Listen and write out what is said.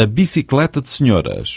A bicicleta de senhoras.